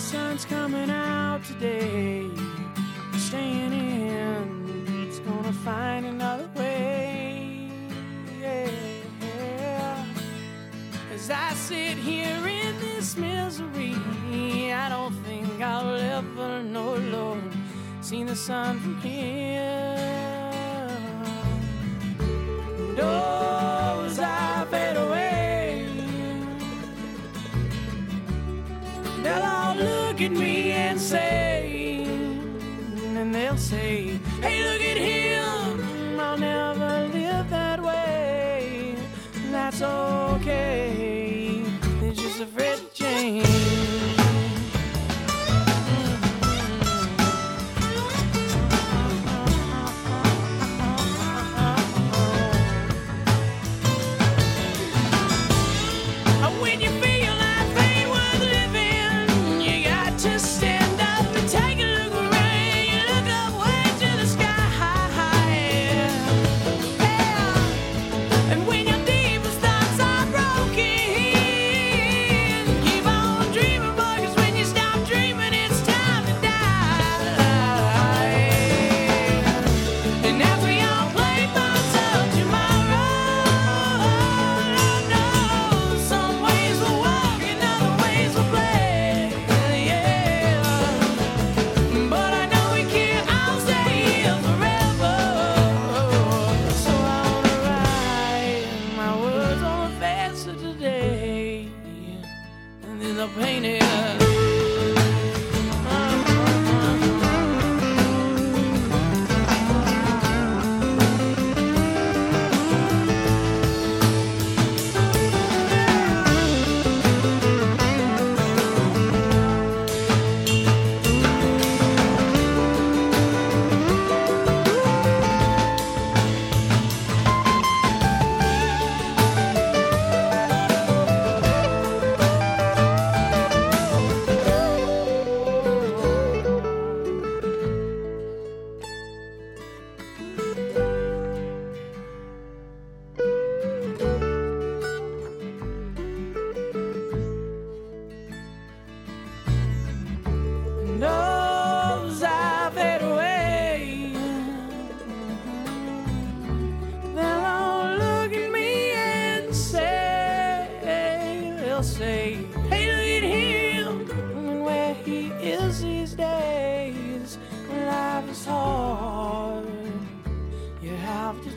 sun's coming out today. Staying in, it's gonna find another way. Yeah. As I sit here in this misery, I don't think I'll ever know, Lord, see the sun from here. Look at me and say, and they'll say, hey,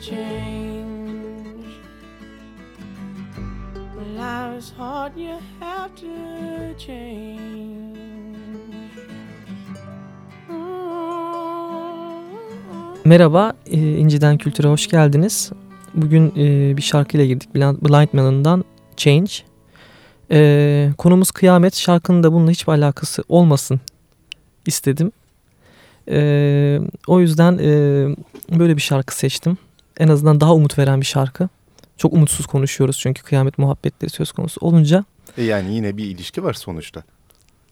change. Life is hard, you have to change. Merhaba, e, İnciden Kültür'e hoş geldiniz. Bugün e, bir şarkıyla girdik. Blind, Melon'dan Change. E, konumuz kıyamet. Şarkının da bununla hiçbir alakası olmasın istedim. O yüzden böyle bir şarkı seçtim. En azından daha umut veren bir şarkı. Çok umutsuz konuşuyoruz çünkü kıyamet muhabbetleri söz konusu olunca. E yani yine bir ilişki var sonuçta.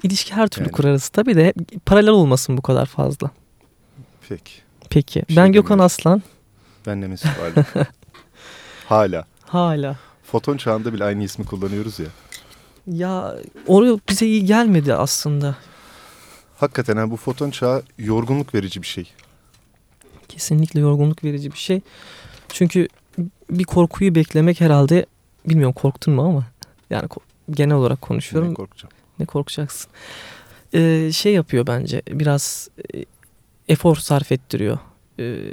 ilişki her türlü Yani. kurarız. Tabii de paralel olmasın bu kadar fazla. Peki. Peki. Bir ben şey Gökhan demiyorum. Aslan. Ben de Mesut Varlık. Hala. Hala. Foton çağında bile aynı ismi kullanıyoruz ya. Ya oraya bize iyi gelmedi aslında. Hakikaten ha, bu foton çağı yorgunluk verici bir şey. Kesinlikle yorgunluk verici bir şey. Çünkü bir korkuyu beklemek herhalde bilmiyorum korktun mu ama yani genel olarak konuşuyorum. Ne Ne, korkacağım. korkacaksın? Ee, şey yapıyor bence biraz e, efor sarf ettiriyor. Ee,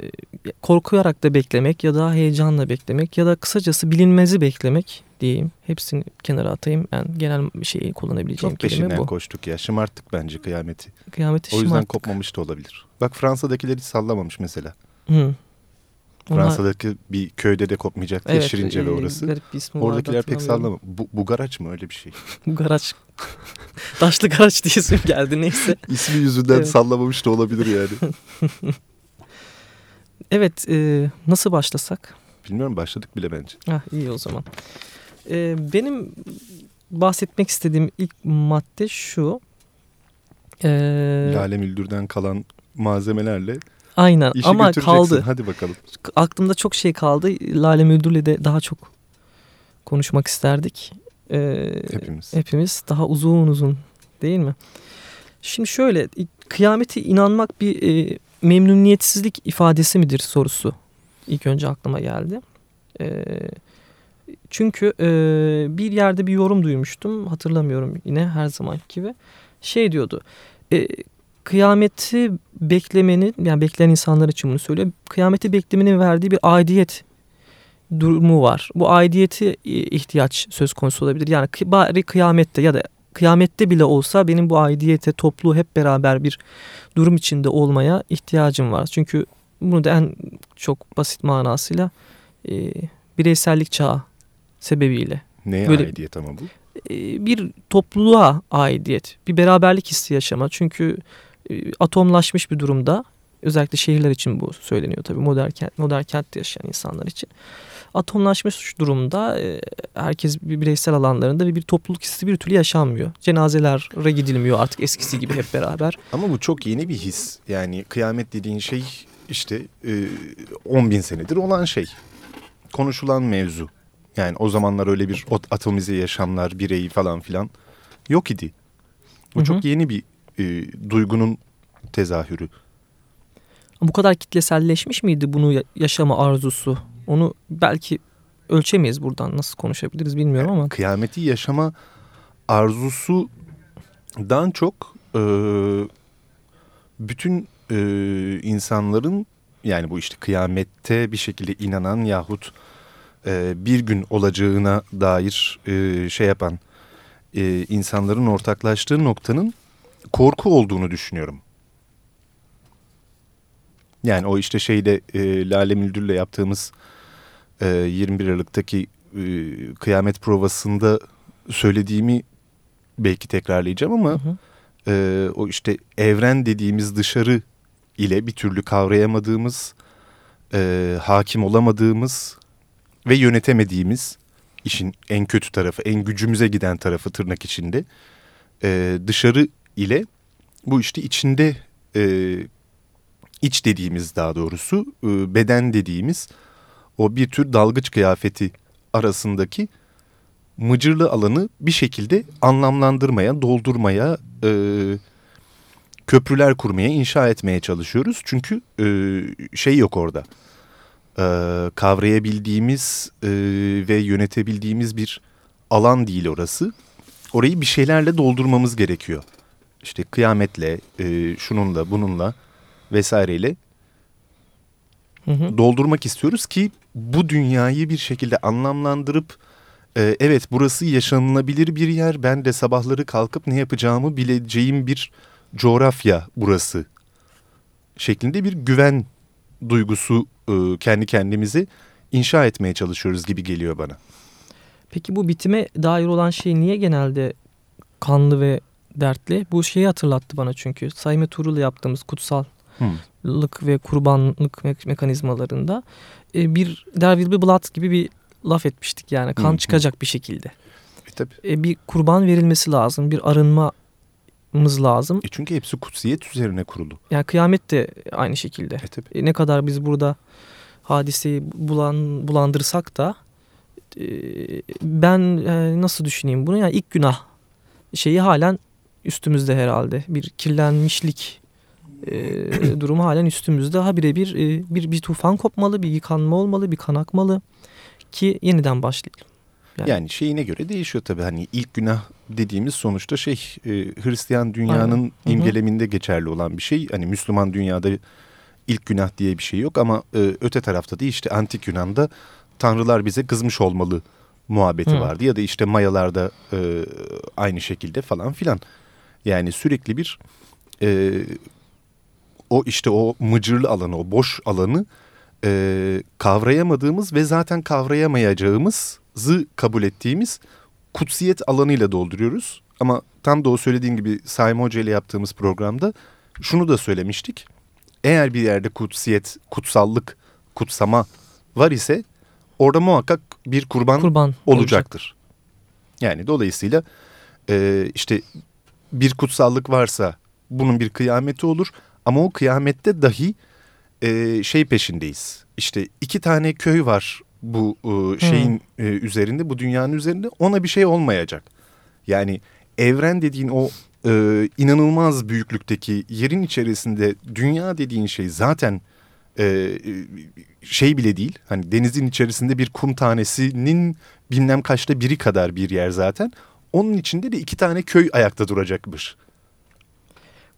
korkuyarak da beklemek ya da heyecanla beklemek ya da kısacası bilinmezi beklemek diyeyim. Hepsini kenara atayım. Yani genel bir şeyi kullanabileceğim Çok kelime peşinden bu. koştuk ya. Şımarttık bence kıyameti. Kıyameti O yüzden şımarttık. kopmamış da olabilir. Bak Fransa'dakileri sallamamış mesela. Hı. Onlar- Fransa'daki bir köyde de kopmayacaktı ya Şirince ve e, orası. Garip bir ismi Oradakiler pek sallama. Bu, Bugaraç mı öyle bir şey? Bu Garaç. Taşlı Garaç diye isim geldi neyse. İsmi yüzünden Evet. sallamamış da olabilir yani. Evet e, nasıl başlasak? Bilmiyorum başladık bile bence. Ah, iyi o zaman. E, benim bahsetmek istediğim ilk madde şu. E, Lale Müldür'den kalan malzemelerle aynen işi ama kaldı. Hadi bakalım. Aklımda çok şey kaldı. Lale Müldür'le de daha çok konuşmak isterdik. E, Hepimiz. hepimiz daha uzun uzun değil mi? Şimdi şöyle kıyamete inanmak bir e, memnuniyetsizlik ifadesi midir sorusu ilk önce aklıma geldi. E, çünkü e, bir yerde bir yorum duymuştum hatırlamıyorum yine her zaman gibi şey diyordu e, kıyameti beklemenin yani bekleyen insanlar için bunu söylüyor kıyameti beklemenin verdiği bir aidiyet durumu var. Bu aidiyeti e, ihtiyaç söz konusu olabilir. Yani bari kıyamette ya da kıyamette bile olsa benim bu aidiyete toplu hep beraber bir durum içinde olmaya ihtiyacım var. Çünkü bunu da en çok basit manasıyla e, bireysellik çağı sebebiyle Neye Böyle- aidiyet ama bu? e, bir topluluğa aidiyet, bir beraberlik hissi yaşama. Çünkü atomlaşmış bir durumda özellikle şehirler için bu söyleniyor tabii modern kent, modern kentte yaşayan insanlar için. Atomlaşmış durumda e, herkes bir bireysel alanlarında ve bir topluluk hissi bir türlü yaşanmıyor. Cenazelere gidilmiyor artık eskisi gibi hep beraber. Ama bu çok yeni bir his. Yani kıyamet dediğin şey işte e, 10 bin senedir olan şey. Konuşulan mevzu. Yani o zamanlar öyle bir atomize yaşamlar, bireyi falan filan yok idi. Bu Hı hı. çok yeni bir e, duygunun tezahürü. Bu kadar kitleselleşmiş miydi bunu ya- yaşama arzusu? Onu belki ölçemeyiz buradan nasıl konuşabiliriz bilmiyorum ama. Kıyameti yaşama arzusudan çok e, bütün e, insanların yani bu işte kıyamette bir şekilde inanan yahut e, bir gün olacağına dair e, şey yapan e, insanların ortaklaştığı noktanın korku olduğunu düşünüyorum. Yani o işte şeyde e, Lale Müldür'le yaptığımız e, 21 Aralık'taki e, kıyamet provasında söylediğimi belki tekrarlayacağım ama Hı hı. e, o işte evren dediğimiz dışarı ile bir türlü kavrayamadığımız, e, hakim olamadığımız ve yönetemediğimiz işin en kötü tarafı, en gücümüze giden tarafı tırnak içinde e, dışarı ile bu işte içinde e, iç dediğimiz daha doğrusu e, beden dediğimiz o bir tür dalgıç kıyafeti arasındaki mıcırlı alanı bir şekilde anlamlandırmaya, doldurmaya, e, köprüler kurmaya, inşa etmeye çalışıyoruz. Çünkü e, şey yok orada. E, kavrayabildiğimiz e, ve yönetebildiğimiz bir alan değil orası. Orayı bir şeylerle doldurmamız gerekiyor. İşte kıyametle, e, şununla, bununla vesaireyle Hı hı. doldurmak istiyoruz ki bu dünyayı bir şekilde anlamlandırıp e, evet burası yaşanılabilir bir yer ben de sabahları kalkıp ne yapacağımı bileceğim bir coğrafya burası şeklinde bir güven duygusu e, kendi kendimizi inşa etmeye çalışıyoruz gibi geliyor bana. Peki bu bitime dair olan şey niye genelde kanlı ve dertli? Bu şeyi hatırlattı bana çünkü. Sayme Tuğrul'la yaptığımız kutsallık ve kurbanlık me- mekanizmalarında e, bir der will be blood gibi bir laf etmiştik yani. Kan Hı hı. çıkacak bir şekilde. E, tabii. E, bir kurban verilmesi lazım. Bir arınmamız lazım. E, çünkü hepsi kutsiyet üzerine kurulu. Yani kıyamet de aynı şekilde. E, tabii. E, ne kadar biz burada hadiseyi bulan, bulandırsak da e, ben e, nasıl düşüneyim bunu yani ilk günah şeyi halen üstümüzde herhalde bir kirlenmişlik e, durumu halen üstümüzde ha birebir e, bir bir tufan kopmalı bir yıkanma olmalı bir kan akmalı ki yeniden başlayalım. Yani- Yani şeyine göre değişiyor tabii. Hani ilk günah dediğimiz sonuçta şey e, Hristiyan dünyanın Aynen. Hı hı. imgeleminde geçerli olan bir şey. Hani Müslüman dünyada ilk günah diye bir şey yok ama e, öte tarafta da işte antik Yunan'da tanrılar bize kızmış olmalı muhabbeti Hı. vardı. Ya da işte Mayalarda e, aynı şekilde falan filan. Yani sürekli bir e, o işte o mıcırlı alanı, o boş alanı e, kavrayamadığımız ve zaten kavrayamayacağımızı kabul ettiğimiz kutsiyet alanıyla dolduruyoruz. Ama tam da o söylediğin gibi Saim Hoca ile yaptığımız programda şunu da söylemiştik. Eğer bir yerde kutsiyet, kutsallık, kutsama var ise orada muhakkak bir kurban, Kurban olacak. olacaktır. Yani dolayısıyla e, işte bir kutsallık varsa bunun bir kıyameti olur. Ama o kıyamette dahi e, şey peşindeyiz. İşte iki tane köy var bu e, şeyin e, üzerinde, bu dünyanın üzerinde. Ona bir şey olmayacak. Yani evren dediğin o e, inanılmaz büyüklükteki yerin içerisinde dünya dediğin şey zaten e, şey bile değil. Hani denizin içerisinde bir kum tanesinin bilmem kaçta biri kadar bir yer zaten. Onun içinde de iki tane köy ayakta duracakmış.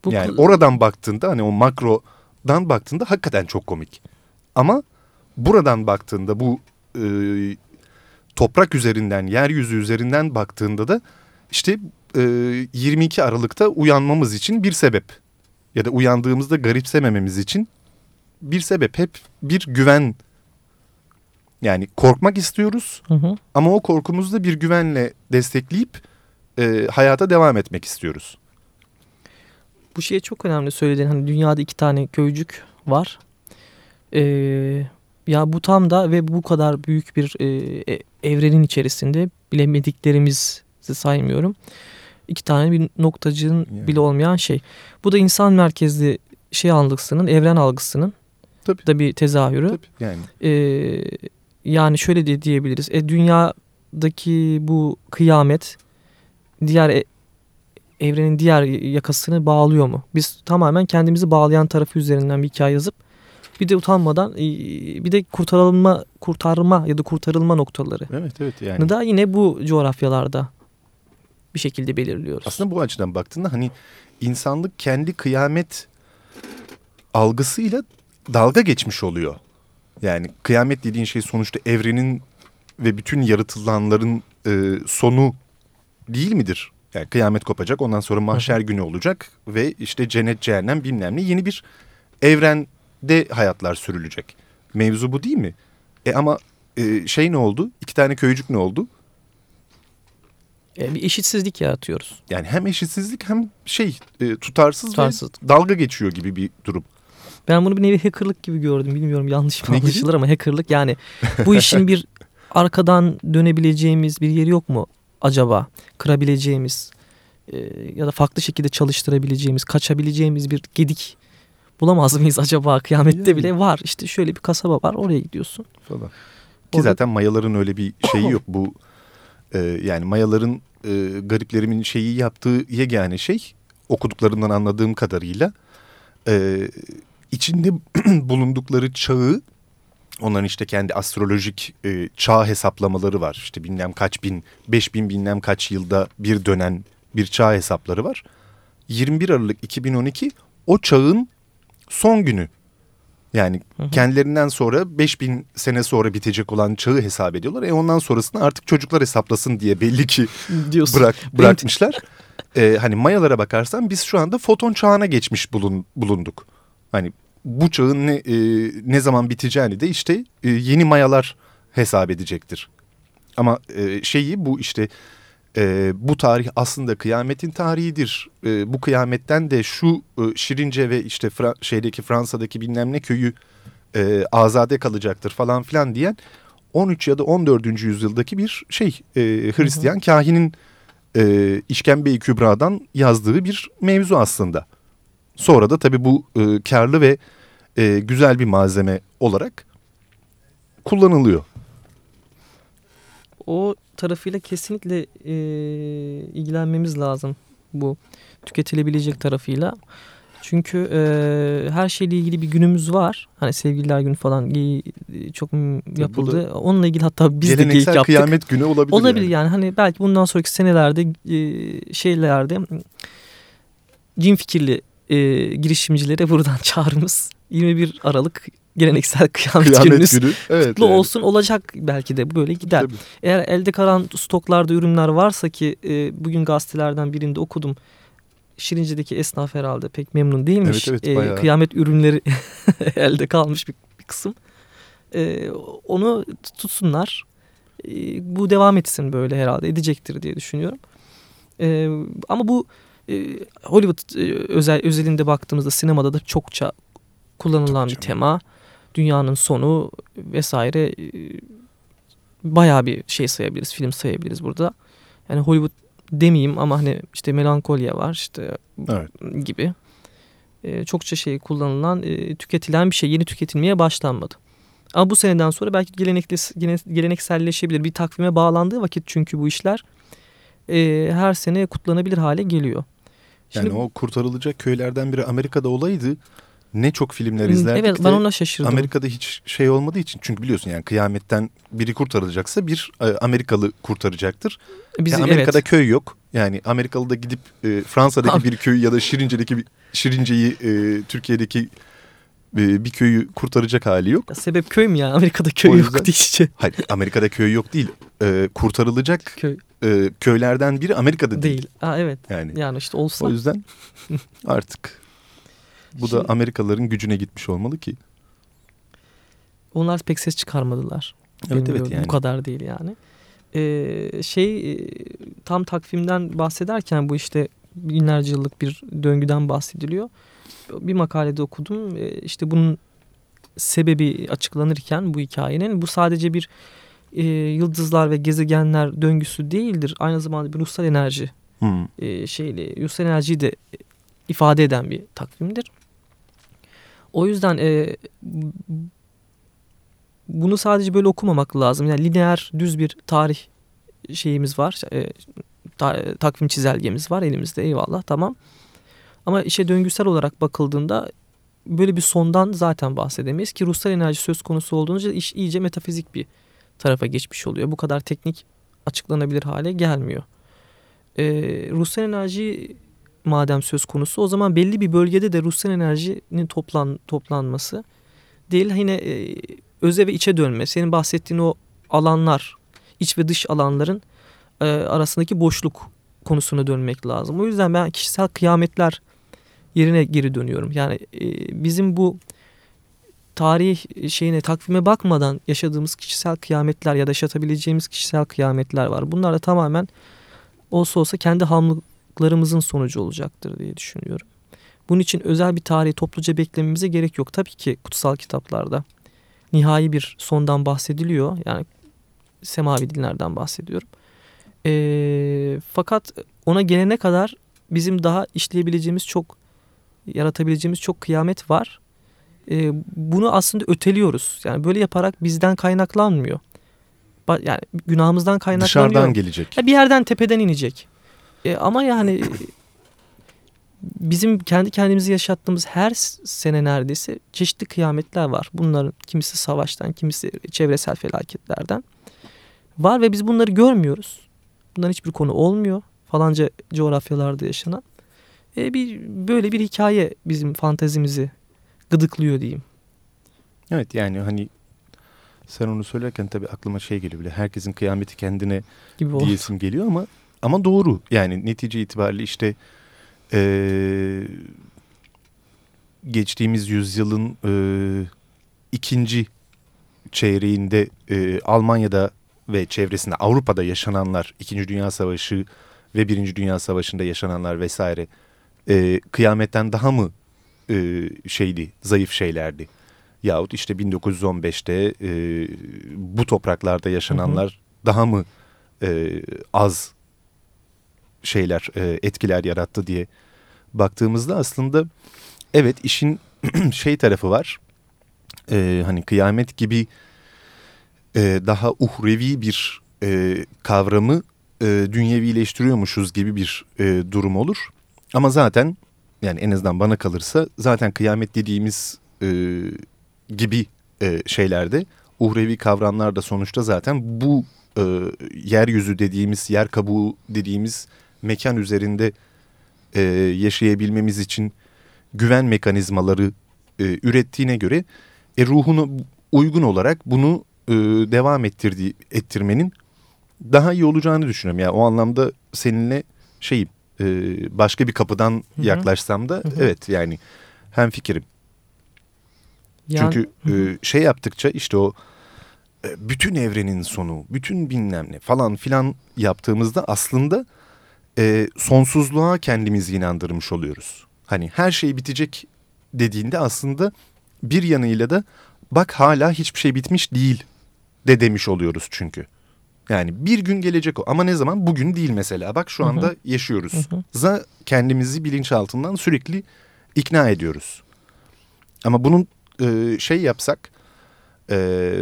Bu yani oradan baktığında hani o makrodan baktığında hakikaten çok komik. Ama buradan baktığında bu e, toprak üzerinden, yeryüzü üzerinden baktığında da işte e, 22 Aralık'ta uyanmamız için bir sebep. Ya da uyandığımızda garipsemememiz için bir sebep. Hep bir güven. Yani korkmak istiyoruz Hı hı. ama o korkumuzu da bir güvenle destekleyip e, hayata devam etmek istiyoruz. Bu şey çok önemli söylediğin hani dünyada iki tane köycük var. Ee, ya bu tam da ve bu kadar büyük bir e, e, evrenin içerisinde bilemediklerimizi saymıyorum. İki tane bir noktacığın Yani. bile olmayan şey. Bu da insan merkezli şey algısının, evren algısının Tabii. da bir tezahürü. Tabii yani. Ee, yani şöyle de diyebiliriz. E, dünyadaki bu kıyamet diğer e- evrenin diğer yakasını bağlıyor mu? Biz tamamen kendimizi bağlayan tarafı üzerinden bir hikaye yazıp bir de utanmadan e, bir de kurtarılma kurtarma ya da kurtarılma noktaları Evet evet yani. da yine bu coğrafyalarda bir şekilde belirliyoruz. Aslında bu açıdan baktığında hani insanlık kendi kıyamet algısıyla dalga geçmiş oluyor. Yani kıyamet dediğin şey sonuçta evrenin ve bütün yaratılanların e, sonu değil midir? Yani kıyamet kopacak ondan sonra mahşer günü olacak ve işte cennet cehennem bilmem ne yeni bir evrende hayatlar sürülecek. Mevzu bu değil mi? E ama e, şey ne oldu? İki tane köycük ne oldu? E, bir eşitsizlik yaratıyoruz. Yani hem eşitsizlik hem şey e, tutarsız, Tutarsız. ve dalga geçiyor gibi bir durum. Ben bunu bir nevi hackerlık gibi gördüm. Bilmiyorum yanlış mı anlaşılır ama hackerlık yani bu işin bir arkadan dönebileceğimiz bir yeri yok mu acaba? Kırabileceğimiz e, ya da farklı şekilde çalıştırabileceğimiz, kaçabileceğimiz bir gedik bulamaz mıyız acaba? Kıyamette Yani. bile var. İşte şöyle bir kasaba var oraya gidiyorsun. Falan. Ki Orada- zaten mayaların öyle bir şeyi yok. Bu e, yani mayaların e, gariplerimin şeyi yaptığı yegane şey okuduklarından anladığım kadarıyla e, içinde bulundukları çağı onların işte kendi astrolojik e, çağ hesaplamaları var. İşte bilmem kaç bin, beş bin bilmem kaç yılda bir dönen bir çağ hesapları var. 21 Aralık 2012 o çağın son günü. Yani Hı hı. kendilerinden sonra 5000 sene sonra bitecek olan çağı hesap ediyorlar. E ondan sonrasını artık çocuklar hesaplasın diye belli ki Diyorsun. bırak bırakmışlar. E, hani Mayalara bakarsan biz şu anda foton çağına geçmiş bulun, bulunduk. Hani bu çağın ne, e, ne zaman biteceğini de işte e, yeni Mayalar hesap edecektir. Ama e, şeyi bu işte e, bu tarih aslında kıyametin tarihidir. E, bu kıyametten de şu e, Şirince ve işte Fra- şeydeki Fransa'daki bilmem ne köyü e, azade kalacaktır falan filan diyen 13 ya da 14. yüzyıldaki bir şey e, Hristiyan kahinin e, İşkembe-i Kübra'dan yazdığı bir mevzu aslında. Sonra da tabii bu e, karlı ve e, güzel bir malzeme olarak kullanılıyor. o tarafıyla kesinlikle e, ilgilenmemiz lazım bu tüketilebilecek tarafıyla. Çünkü e, her şeyle ilgili bir günümüz var. Hani sevgililer günü falan çok yapıldı. Onunla ilgili hatta biz de geyik yaptık. kıyamet günü olabilir. Olabilir yani. yani. hani belki bundan sonraki senelerde e, şeylerde cin fikirli e, girişimcilere buradan çağrımız 21 Aralık geleneksel kıyamet, Kıyamet gününüz günü. Evet. kutlu yani. olsun olacak belki de böyle gider. Tabii. Eğer elde kalan stoklarda ürünler varsa ki e, bugün gazetelerden birinde okudum. Şirince'deki esnaf herhalde pek memnun değilmiş. Evet, evet, E, kıyamet ürünleri elde kalmış bir, bir kısım. E, onu tutsunlar. E, bu devam etsin böyle herhalde edecektir diye düşünüyorum. E, ama bu e, Hollywood e, özel özelinde baktığımızda sinemada da çokça kullanılan Tabii bir tema. Dünyanın sonu vesaire e, bayağı bir şey sayabiliriz, film sayabiliriz burada. Yani Hollywood demeyeyim ama hani işte melankolya var işte Evet. gibi. E, çokça şey kullanılan, e, tüketilen bir şey. Yeni tüketilmeye başlanmadı. Ama bu seneden sonra belki gelenekselleşebilir. Bir takvime bağlandığı vakit çünkü bu işler e, her sene kutlanabilir hale geliyor. Yani Şimdi- o kurtarılacak köylerden biri Amerika'da olaydı. Ne çok filmler izlerdik Evet ben ona şaşırdım. Amerika'da hiç şey olmadığı için. Çünkü biliyorsun yani kıyametten biri kurtarılacaksa bir e, Amerikalı kurtaracaktır. Bizim, Yani Amerika'da evet. köy yok. Yani Amerikalı da gidip e, Fransa'daki bir köyü ya da Şirince'deki bir, Şirince'yi e, Türkiye'deki e, bir köyü kurtaracak hali yok. Ya sebep köy mü ya? Amerika'da köy O yok yüzden- diyece. Hayır Amerika'da köy yok değil. E, kurtarılacak Köy e, köylerden biri Amerika'da değil. değil. Aa, evet. Yani Yani işte olsa. o yüzden artık bu da Şimdi- Amerikalıların gücüne gitmiş olmalı ki. Onlar pek ses çıkarmadılar. Evet evet yani. Bu kadar değil yani. Ee, şey e, tam takvimden bahsederken bu işte binlerce yıllık bir döngüden bahsediliyor. Bir makalede okudum. Ee, işte bunun sebebi açıklanırken bu hikayenin bu sadece bir e, yıldızlar ve gezegenler döngüsü değildir. Aynı zamanda bir ruhsal enerji Hmm. e, şeyle ruhsal enerjiyi de ifade eden bir takvimdir. O yüzden e, bunu sadece böyle okumamak lazım. Yani lineer düz bir tarih şeyimiz var. E, ta- takvim çizelgemiz var elimizde eyvallah tamam. Ama işe döngüsel olarak bakıldığında böyle bir sondan zaten bahsedemeyiz ki ruhsal enerji söz konusu olduğunca iş iyice metafizik bir tarafa geçmiş oluyor. Bu kadar teknik açıklanabilir hale gelmiyor. Ee, ruhsal enerji madem söz konusu o zaman belli bir bölgede de ruhsal enerjinin toplan, toplanması değil yine e, öze ve içe dönme. Senin bahsettiğin o alanlar iç ve dış alanların e, arasındaki boşluk konusuna dönmek lazım. O yüzden ben kişisel kıyametler yerine geri dönüyorum. Yani e, bizim bu tarih şeyine takvime bakmadan yaşadığımız kişisel kıyametler ya da yaşatabileceğimiz kişisel kıyametler var. Bunlar da tamamen olsa olsa kendi hamlıklarımızın sonucu olacaktır diye düşünüyorum. Bunun için özel bir tarihi topluca beklememize gerek yok. Tabii ki kutsal kitaplarda nihai bir sondan bahsediliyor. Yani semavi dinlerden bahsediyorum. Ee, fakat ona gelene kadar bizim daha işleyebileceğimiz çok, yaratabileceğimiz çok kıyamet var. Ee, bunu aslında öteliyoruz. Yani böyle yaparak bizden kaynaklanmıyor. Yani günahımızdan kaynaklanıyor. Dışarıdan gelecek. Ya bir yerden tepeden inecek. E, ama yani e, bizim kendi kendimizi yaşattığımız her sene neredeyse çeşitli kıyametler var. Bunların kimisi savaştan, kimisi çevresel felaketlerden var ve biz bunları görmüyoruz. Bundan hiçbir konu olmuyor falanca coğrafyalarda yaşanan. E, bir böyle bir hikaye bizim fantezimizi gıdıklıyor diyeyim. Evet yani hani sen onu söylerken tabii aklıma şey geliyor bile herkesin kıyameti kendine Gibi diyesim geliyor ama ama doğru yani netice itibariyle işte eee, geçtiğimiz yüzyılın eee, ikinci çeyreğinde eee, Almanya'da ve çevresinde Avrupa'da yaşananlar İkinci Dünya Savaşı ve Birinci Dünya Savaşı'nda yaşananlar vesaire eee, kıyametten daha mı eee, şeydi zayıf şeylerdi? Yahut işte 1915'te eee, bu topraklarda yaşananlar daha mı eee, az şeyler e, etkiler yarattı diye baktığımızda aslında evet işin şey tarafı var. E, hani kıyamet gibi e, daha uhrevi bir e, kavramı e, dünyevileştiriyormuşuz gibi bir e, durum olur. Ama zaten yani en azından bana kalırsa zaten kıyamet dediğimiz e, gibi e, şeylerde uhrevi kavramlar da sonuçta zaten bu e, yeryüzü dediğimiz yer kabuğu dediğimiz mekan üzerinde e, yaşayabilmemiz için güven mekanizmaları e, ürettiğine göre e, ruhunu uygun olarak bunu e, devam ettirdiği ettirmenin daha iyi olacağını düşünüyorum. Yani o anlamda seninle şeyim e, başka bir kapıdan Hı hı. yaklaşsam da Hı hı. evet yani hem fikrim. Yani- Çünkü e, şey yaptıkça işte o e, bütün evrenin sonu, bütün bilmem ne falan filan yaptığımızda aslında e, sonsuzluğa kendimizi inandırmış oluyoruz. Hani her şey bitecek dediğinde aslında bir yanıyla da bak hala hiçbir şey bitmiş değil de demiş oluyoruz çünkü. Yani bir gün gelecek o ama ne zaman? Bugün değil mesela. Bak şu Hı hı. anda yaşıyoruz. Hı hı. Za kendimizi bilinçaltından sürekli ikna ediyoruz. Ama bunun e, şey yapsak e,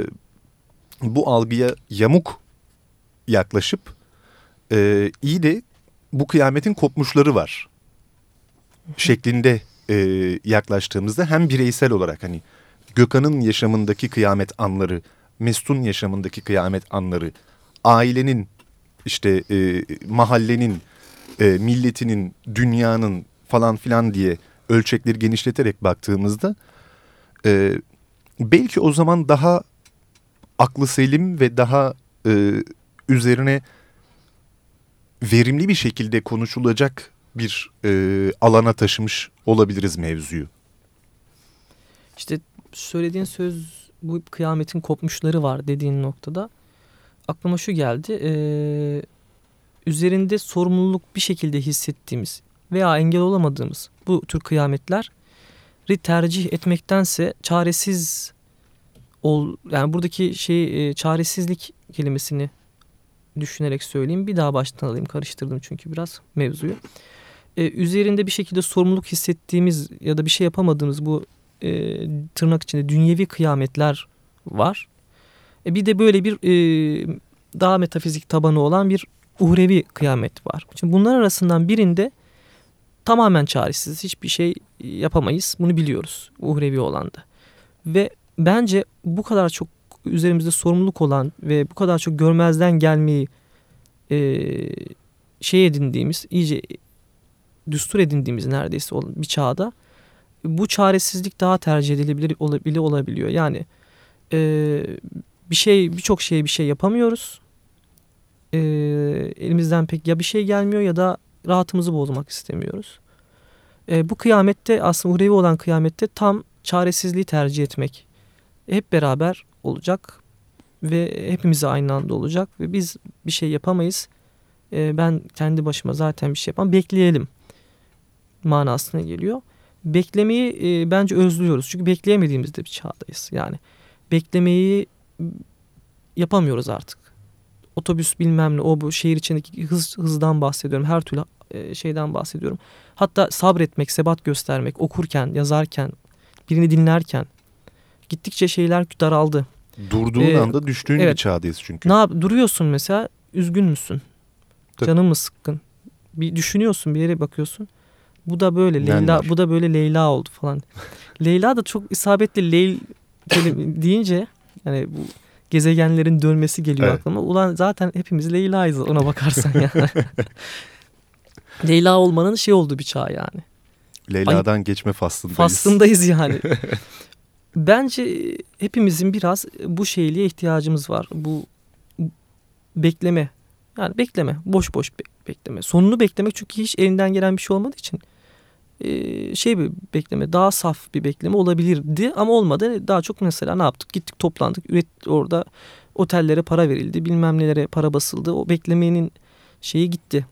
bu algıya yamuk yaklaşıp e, iyi de bu kıyametin kopmuşları var. şeklinde e, yaklaştığımızda hem bireysel olarak hani Gökhan'ın yaşamındaki kıyamet anları, Mesut'un yaşamındaki kıyamet anları, ailenin işte e, mahallenin, e, milletinin, dünyanın falan filan diye ölçekleri genişleterek baktığımızda e, belki o zaman daha aklı selim ve daha e, üzerine verimli bir şekilde konuşulacak bir e, alana taşımış olabiliriz mevzuyu. İşte söylediğin söz bu kıyametin kopmuşları var dediğin noktada aklıma şu geldi. Ee, üzerinde sorumluluk bir şekilde hissettiğimiz veya engel olamadığımız bu tür kıyametleri tercih etmektense çaresiz ol yani buradaki şey e, çaresizlik kelimesini düşünerek söyleyeyim. Bir daha baştan alayım. Karıştırdım çünkü biraz mevzuyu. Ee, üzerinde bir şekilde sorumluluk hissettiğimiz ya da bir şey yapamadığımız bu e, tırnak içinde dünyevi kıyametler var. E, bir de böyle bir e, daha metafizik tabanı olan bir uhrevi kıyamet var. Şimdi bunlar arasından birinde tamamen çaresiz hiçbir şey yapamayız. Bunu biliyoruz uhrevi olanda. Ve bence bu kadar çok üzerimizde sorumluluk olan ve bu kadar çok görmezden gelmeyi e, şey edindiğimiz, iyice düstur edindiğimiz neredeyse bir çağda bu çaresizlik daha tercih edilebilir olabiliyor. Yani e, bir şey birçok şeye bir şey yapamıyoruz. E, elimizden pek ya bir şey gelmiyor ya da rahatımızı bozmak istemiyoruz. E, bu kıyamette aslında uhrevi olan kıyamette tam çaresizliği tercih etmek hep beraber olacak ve hepimize aynı anda olacak ve biz bir şey yapamayız. E, ben kendi başıma zaten bir şey yapamam. Bekleyelim manasına geliyor. Beklemeyi e, bence özlüyoruz. Çünkü bekleyemediğimizde bir çağdayız. Yani beklemeyi yapamıyoruz artık. Otobüs bilmem ne o bu şehir içindeki hız, hızdan bahsediyorum. Her türlü e, şeyden bahsediyorum. Hatta sabretmek, sebat göstermek, okurken, yazarken, birini dinlerken gittikçe şeyler daraldı. Durduğun Ee, anda düştüğün evet. bir çağdayız çünkü. Ne yap duruyorsun mesela üzgün müsün? Tabii. Canın mı sıkkın? Bir düşünüyorsun bir yere bakıyorsun. Bu da böyle? Leyla bu da böyle Leyla oldu falan. Leyla da çok isabetli Leyl deyince yani bu gezegenlerin dönmesi geliyor Evet. aklıma. Ulan zaten hepimiz Leyla'yız ona bakarsan yani. Leyla olmanın şey olduğu bir çağ yani. Leyla'dan geçme faslındayız. Faslındayız yani. Bence hepimizin biraz bu şeyliğe ihtiyacımız var. Bu bekleme. Yani bekleme. Boş boş be- bekleme. Sonunu beklemek çünkü hiç elinden gelen bir şey olmadığı için e, şey bir bekleme. Daha saf bir bekleme olabilirdi ama olmadı. Daha çok mesela ne yaptık? Gittik toplandık. Üret, orada otellere para verildi. Bilmem nelere para basıldı. O beklemenin şeyi gitti.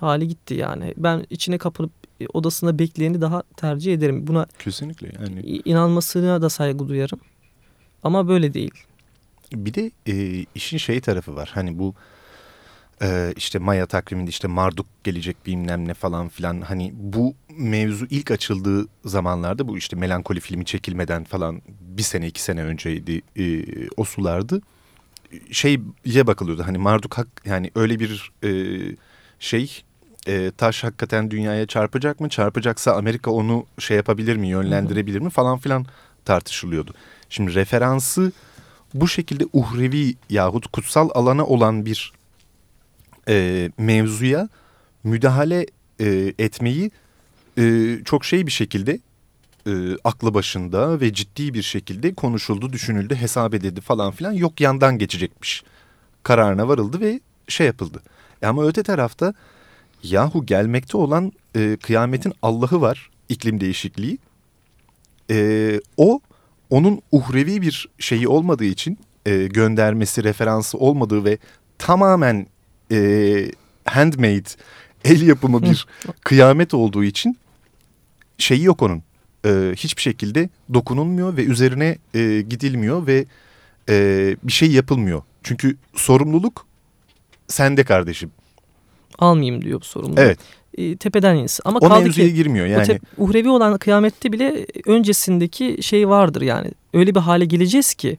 Hali gitti yani. Ben içine kapılıp e, odasında bekleyeni daha tercih ederim. Buna Kesinlikle yani. inanmasına da saygı duyarım. Ama böyle değil. Bir de e, işin şey tarafı var. Hani bu e, işte Maya takviminde işte Marduk gelecek bilmem ne falan filan. Hani bu mevzu ilk açıldığı zamanlarda bu işte melankoli filmi çekilmeden falan bir sene iki sene önceydi e, o sulardı. Şeye bakılıyordu hani Marduk hak yani öyle bir e, şey e, taş hakikaten dünyaya çarpacak mı? Çarpacaksa Amerika onu şey yapabilir mi, yönlendirebilir mi falan filan tartışılıyordu. Şimdi referansı bu şekilde uhrevi yahut kutsal alana olan bir e, mevzuya müdahale e, etmeyi e, çok şey bir şekilde e, aklı başında ve ciddi bir şekilde konuşuldu, düşünüldü, hesap edildi falan filan yok yandan geçecekmiş kararına varıldı ve şey yapıldı. E ama öte tarafta yahu gelmekte olan e, kıyametin Allah'ı var iklim değişikliği. E, o onun uhrevi bir şeyi olmadığı için e, göndermesi, referansı olmadığı ve tamamen e, handmade, el yapımı bir kıyamet olduğu için şeyi yok onun. E, hiçbir şekilde dokunulmuyor ve üzerine e, gidilmiyor ve e, bir şey yapılmıyor. Çünkü sorumluluk sende kardeşim. Almayayım diyor bu sorumluluğu. Evet. E, tepeden insin. Ama O kaldı ki girmiyor yani. tep- uhrevi olan kıyamette bile öncesindeki şey vardır yani. Öyle bir hale geleceğiz ki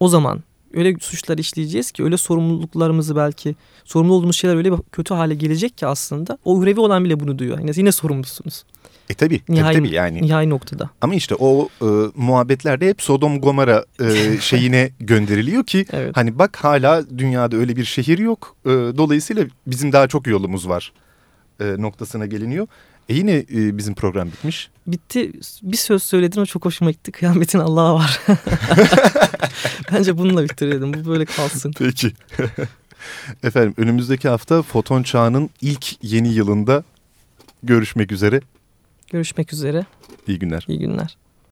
o zaman öyle suçlar işleyeceğiz ki öyle sorumluluklarımızı belki sorumlu olduğumuz şeyler öyle kötü hale gelecek ki aslında o uhrevi olan bile bunu duyuyor. Yani yine sorumlusunuz. E tabii, Nihai, tabii yani. nihai noktada. Ama işte o e, muhabbetlerde hep Sodom Gomorra e, şeyine gönderiliyor ki Evet. hani bak hala dünyada öyle bir şehir yok. E, dolayısıyla bizim daha çok yolumuz var e, noktasına geliniyor. E yine e, bizim program bitmiş. Bitti. Bir söz söyledin o çok hoşuma gitti. Kıyametin Allah'a var. Bence bununla bitirelim. Bu böyle kalsın. Peki. Efendim önümüzdeki hafta foton çağının ilk yeni yılında görüşmek üzere. Görüşmek üzere. İyi günler. İyi günler.